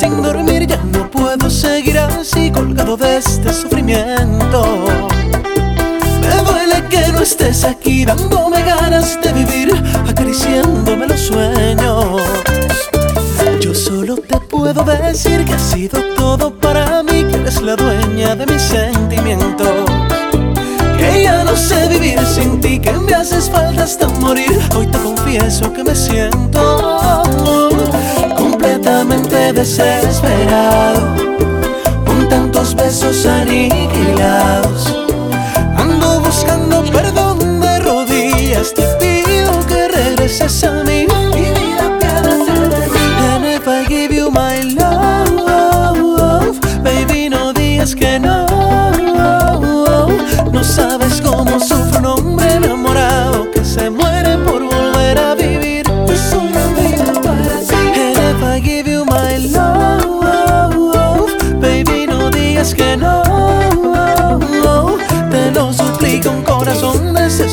sin dormir, ya no puedo seguir así colgado de este sufrimiento. Me duele que no estés aquí dándome ganas de vivir, acariciándome los sueños. Yo solo te puedo decir que has sido todo para mí, que eres la dueña de mis sentimientos. Que ya no sé vivir sin ti, que me haces falta hasta morir. Hoy te confieso que me siento desesperado, con tantos besos aniquilados.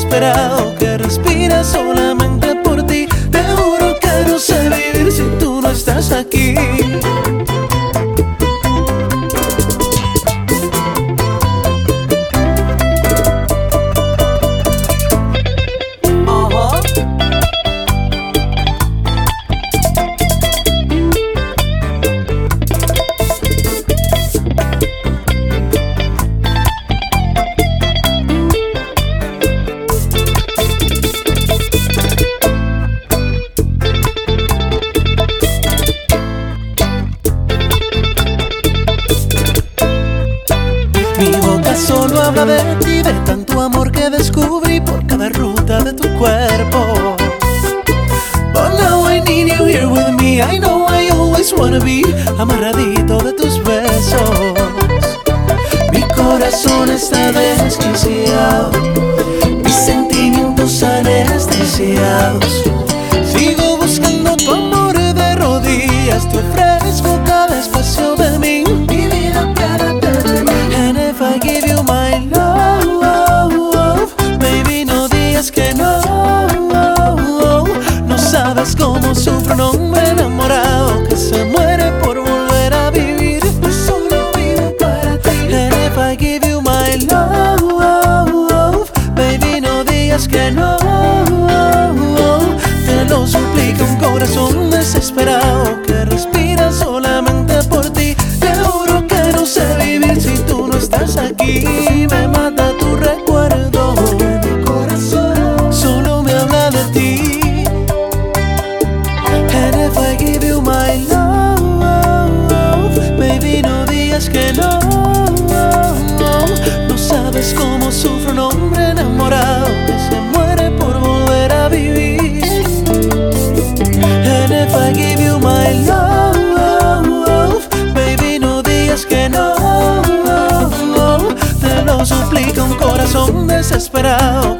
Desesperado que respira solamente por ti. Te juro que no sé vivir si tú no estás aquí. Habla de ti, de tanto amor que descubrí por cada ruta de tu cuerpo. But now I need you here with me. I know I always wanna be amarradito que no. No sabes cómo sufre un hombre enamorado que se muere por volver a vivir. And if I give you my love, baby, no digas que no. Te lo suplico un corazón desesperado